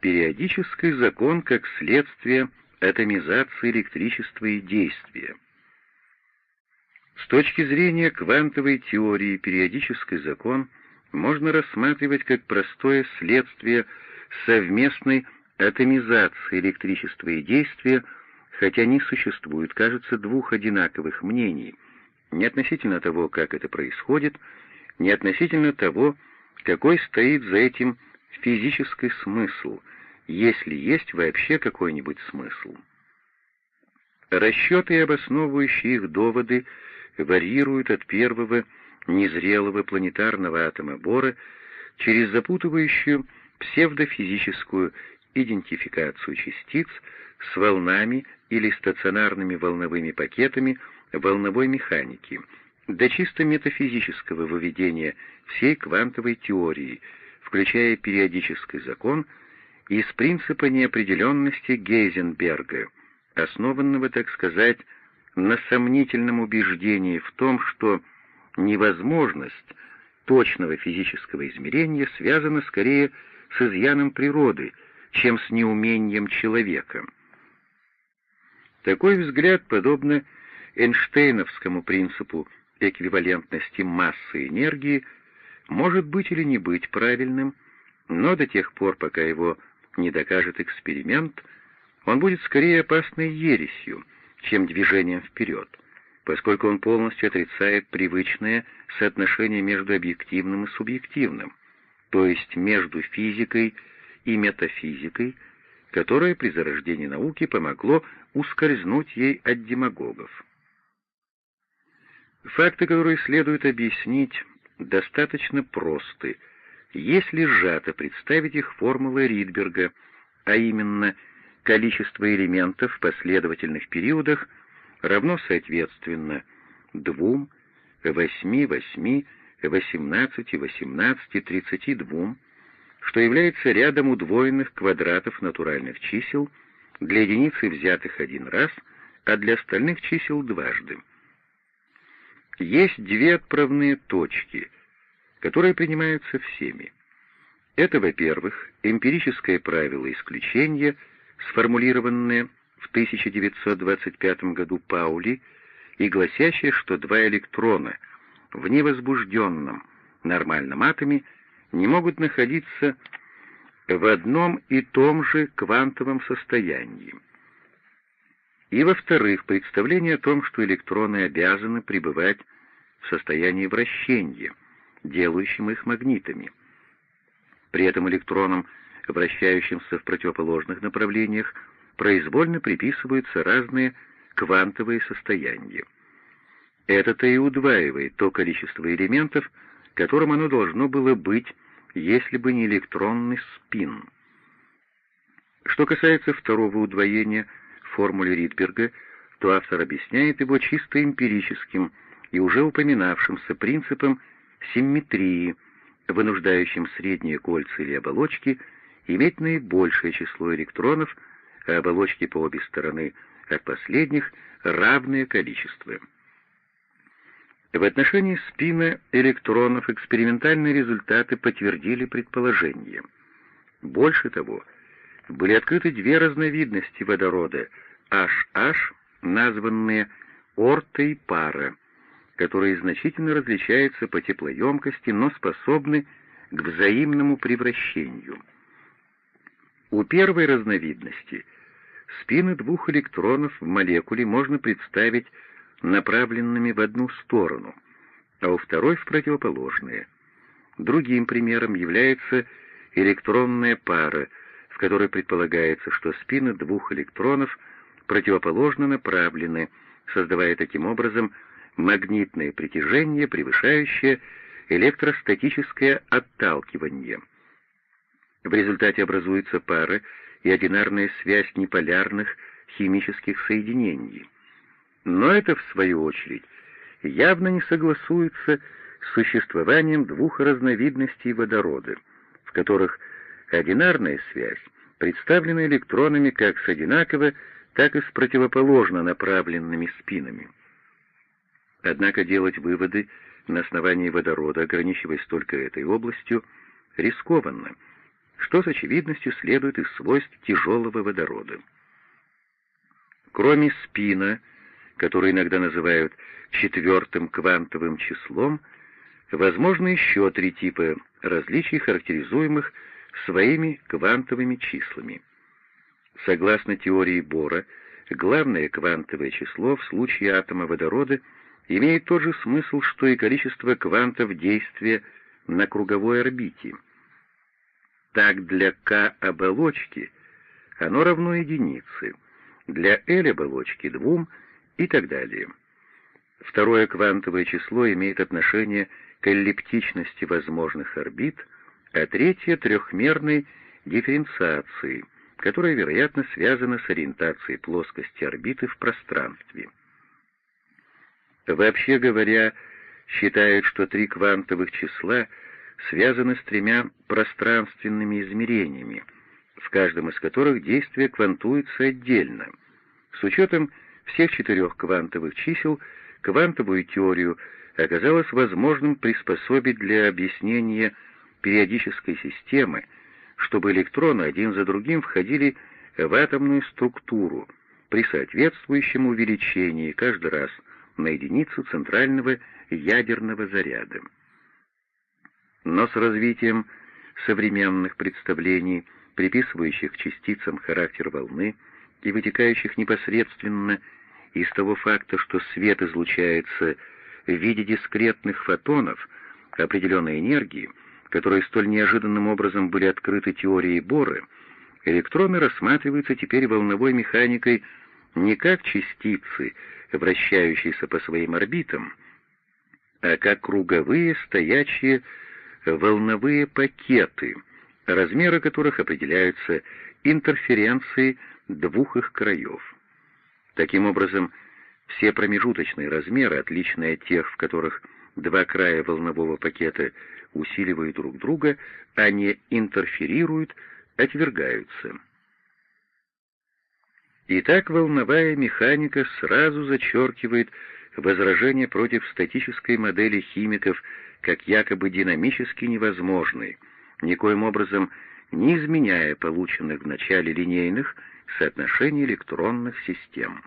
Периодический закон как следствие атомизации электричества и действия. С точки зрения квантовой теории периодический закон можно рассматривать как простое следствие совместной атомизации электричества и действия, хотя не существует, кажется, двух одинаковых мнений, не относительно того, как это происходит, не относительно того, какой стоит за этим физический смысл, если есть вообще какой-нибудь смысл. Расчеты и обосновывающие их доводы варьируют от первого незрелого планетарного атома Бора через запутывающую псевдофизическую идентификацию частиц с волнами или стационарными волновыми пакетами волновой механики до чисто метафизического выведения всей квантовой теории, включая периодический закон, из принципа неопределенности Гейзенберга, основанного, так сказать, на сомнительном убеждении в том, что невозможность точного физического измерения связана скорее с изъяном природы, чем с неумением человека. Такой взгляд, подобно Эйнштейновскому принципу эквивалентности массы и энергии, может быть или не быть правильным, но до тех пор, пока его не докажет эксперимент, он будет скорее опасной ересью, чем движением вперед, поскольку он полностью отрицает привычное соотношение между объективным и субъективным, то есть между физикой и метафизикой, которое при зарождении науки помогло ускользнуть ей от демагогов. Факты, которые следует объяснить, достаточно просты, если сжато представить их формулой Ридберга, а именно количество элементов в последовательных периодах равно соответственно 2, 8, 8, 18, 18, 32, что является рядом удвоенных квадратов натуральных чисел для единицы взятых один раз, а для остальных чисел дважды. Есть две отправные точки, которые принимаются всеми. Это, во-первых, эмпирическое правило исключения, сформулированное в 1925 году Паули и гласящее, что два электрона в невозбужденном нормальном атоме не могут находиться в одном и том же квантовом состоянии. И, во-вторых, представление о том, что электроны обязаны пребывать в состоянии вращения, делающим их магнитами. При этом электронам, вращающимся в противоположных направлениях, произвольно приписываются разные квантовые состояния. Это-то и удваивает то количество элементов, которым оно должно было быть, если бы не электронный спин. Что касается второго удвоения формуле Ридберга, то автор объясняет его чисто эмпирическим и уже упоминавшимся принципом симметрии, вынуждающим средние кольца или оболочки иметь наибольшее число электронов, а оболочки по обе стороны от последних равное количество. В отношении спина электронов экспериментальные результаты подтвердили предположение. Больше того, были открыты две разновидности водорода HH, названные ортой пара, которые значительно различаются по теплоемкости, но способны к взаимному превращению. У первой разновидности спины двух электронов в молекуле можно представить направленными в одну сторону, а у второй в противоположные. Другим примером является электронная пара, в которой предполагается, что спины двух электронов противоположно направлены, создавая таким образом магнитное притяжение, превышающее электростатическое отталкивание. В результате образуется пара и одинарная связь неполярных химических соединений. Но это, в свою очередь, явно не согласуется с существованием двух разновидностей водорода, в которых одинарная связь представлена электронами как с одинаково, так и с противоположно направленными спинами. Однако делать выводы на основании водорода, ограничиваясь только этой областью, рискованно. что с очевидностью следует из свойств тяжелого водорода. Кроме спина, который иногда называют четвертым квантовым числом, возможны еще три типа различий, характеризуемых своими квантовыми числами. Согласно теории Бора, главное квантовое число в случае атома водорода имеет тот же смысл, что и количество квантов действия на круговой орбите. Так для К оболочки оно равно единице, для L оболочки — двум и так далее. Второе квантовое число имеет отношение к эллиптичности возможных орбит, а третье — трехмерной дифференциации, которая, вероятно, связана с ориентацией плоскости орбиты в пространстве. Вообще говоря, считают, что три квантовых числа связаны с тремя пространственными измерениями, в каждом из которых действие квантуется отдельно. С учетом всех четырех квантовых чисел квантовую теорию оказалось возможным приспособить для объяснения периодической системы, чтобы электроны один за другим входили в атомную структуру при соответствующем увеличении каждый раз на единицу центрального ядерного заряда. Но с развитием современных представлений, приписывающих частицам характер волны и вытекающих непосредственно из того факта, что свет излучается в виде дискретных фотонов определенной энергии, которые столь неожиданным образом были открыты теорией Бора, электроны рассматриваются теперь волновой механикой не как частицы, вращающиеся по своим орбитам, а как круговые стоячие волновые пакеты, размеры которых определяются интерференцией двух их краев. Таким образом, все промежуточные размеры, отличные от тех, в которых два края волнового пакета усиливают друг друга, а не интерферируют, отвергаются. Итак, волновая механика сразу зачеркивает возражение против статической модели химиков как якобы динамически невозможной, никоим образом не изменяя полученных в начале линейных соотношений электронных систем.